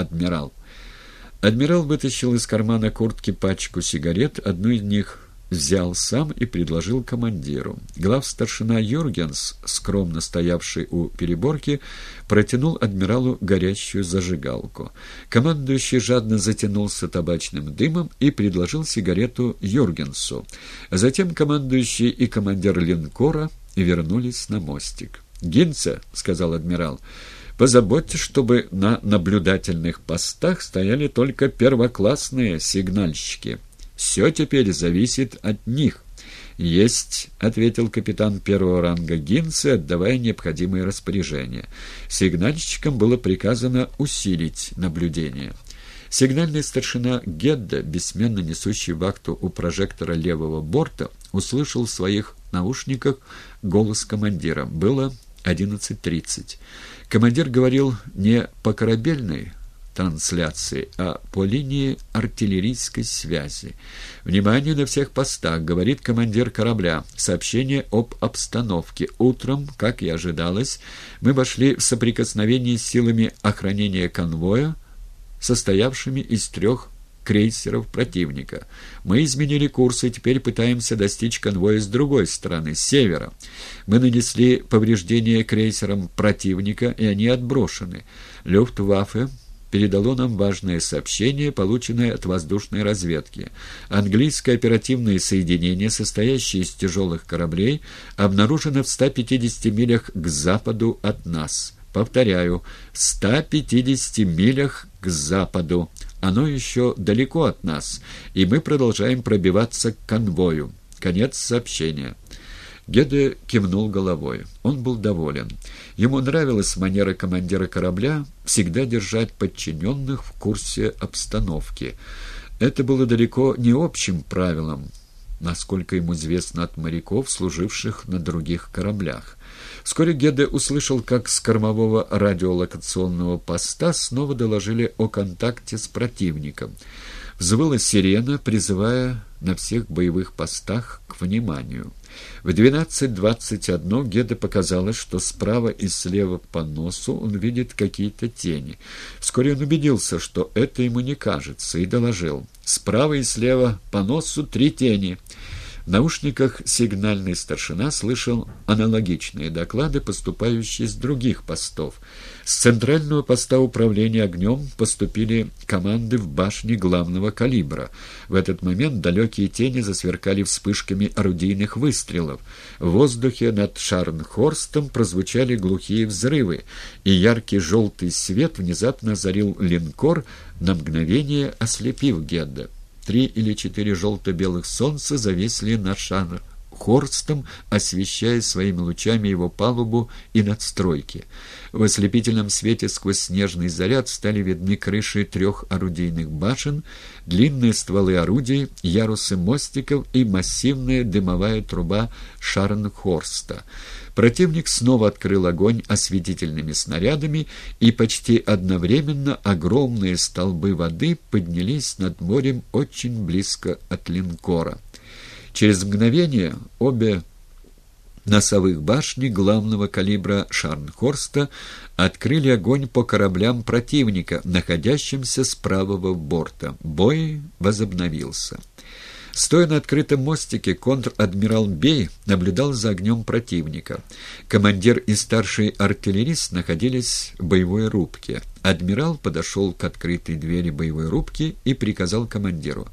адмирал». Адмирал вытащил из кармана куртки пачку сигарет, одну из них взял сам и предложил командиру. Глав-старшина Юргенс, скромно стоявший у переборки, протянул адмиралу горящую зажигалку. Командующий жадно затянулся табачным дымом и предложил сигарету Юргенсу. Затем командующий и командир линкора вернулись на мостик. «Гинце», — сказал адмирал, — «позаботьтесь, чтобы на наблюдательных постах стояли только первоклассные сигнальщики». Все теперь зависит от них. «Есть», — ответил капитан первого ранга Гинцы, отдавая необходимые распоряжения. Сигнальщикам было приказано усилить наблюдение. Сигнальный старшина Гедда, бессменно несущий вахту у прожектора левого борта, услышал в своих наушниках голос командира. Было 11.30. Командир говорил не по корабельной, трансляции, а по линии артиллерийской связи. «Внимание на всех постах», — говорит командир корабля. «Сообщение об обстановке. Утром, как и ожидалось, мы вошли в соприкосновение с силами охранения конвоя, состоявшими из трех крейсеров противника. Мы изменили курс и теперь пытаемся достичь конвоя с другой стороны, с севера. Мы нанесли повреждения крейсерам противника, и они отброшены. Люфтваффе передало нам важное сообщение, полученное от воздушной разведки. Английское оперативное соединение, состоящее из тяжелых кораблей, обнаружено в 150 милях к западу от нас. Повторяю, в 150 милях к западу. Оно еще далеко от нас, и мы продолжаем пробиваться к конвою. Конец сообщения. Геде кивнул головой. Он был доволен. Ему нравилась манера командира корабля всегда держать подчиненных в курсе обстановки. Это было далеко не общим правилом, насколько ему известно от моряков, служивших на других кораблях. Вскоре Геде услышал, как с кормового радиолокационного поста снова доложили о контакте с противником. Взвыла сирена, призывая на всех боевых постах к вниманию. В 12.21 Геда показалось, что справа и слева по носу он видит какие-то тени. Вскоре он убедился, что это ему не кажется, и доложил. Справа и слева по носу три тени. В наушниках сигнальный старшина слышал аналогичные доклады, поступающие с других постов. С центрального поста управления огнем поступили команды в башне главного калибра. В этот момент далекие тени засверкали вспышками орудийных выстрелов. В воздухе над Шарнхорстом прозвучали глухие взрывы, и яркий желтый свет внезапно озарил линкор, на мгновение ослепив Гедда. Три или четыре желто-белых солнца зависли над шар Хорстом, освещая своими лучами его палубу и надстройки. В ослепительном свете сквозь снежный заряд стали видны крыши трех орудийных башен, длинные стволы орудий, ярусы мостиков и массивная дымовая труба Шарнхорста. Противник снова открыл огонь осветительными снарядами, и почти одновременно огромные столбы воды поднялись над морем очень близко от линкора. Через мгновение обе носовых башни главного калибра Шарнхорста открыли огонь по кораблям противника, находящимся с правого борта. Бой возобновился. Стоя на открытом мостике, контр-адмирал Бей наблюдал за огнем противника. Командир и старший артиллерист находились в боевой рубке. Адмирал подошел к открытой двери боевой рубки и приказал командиру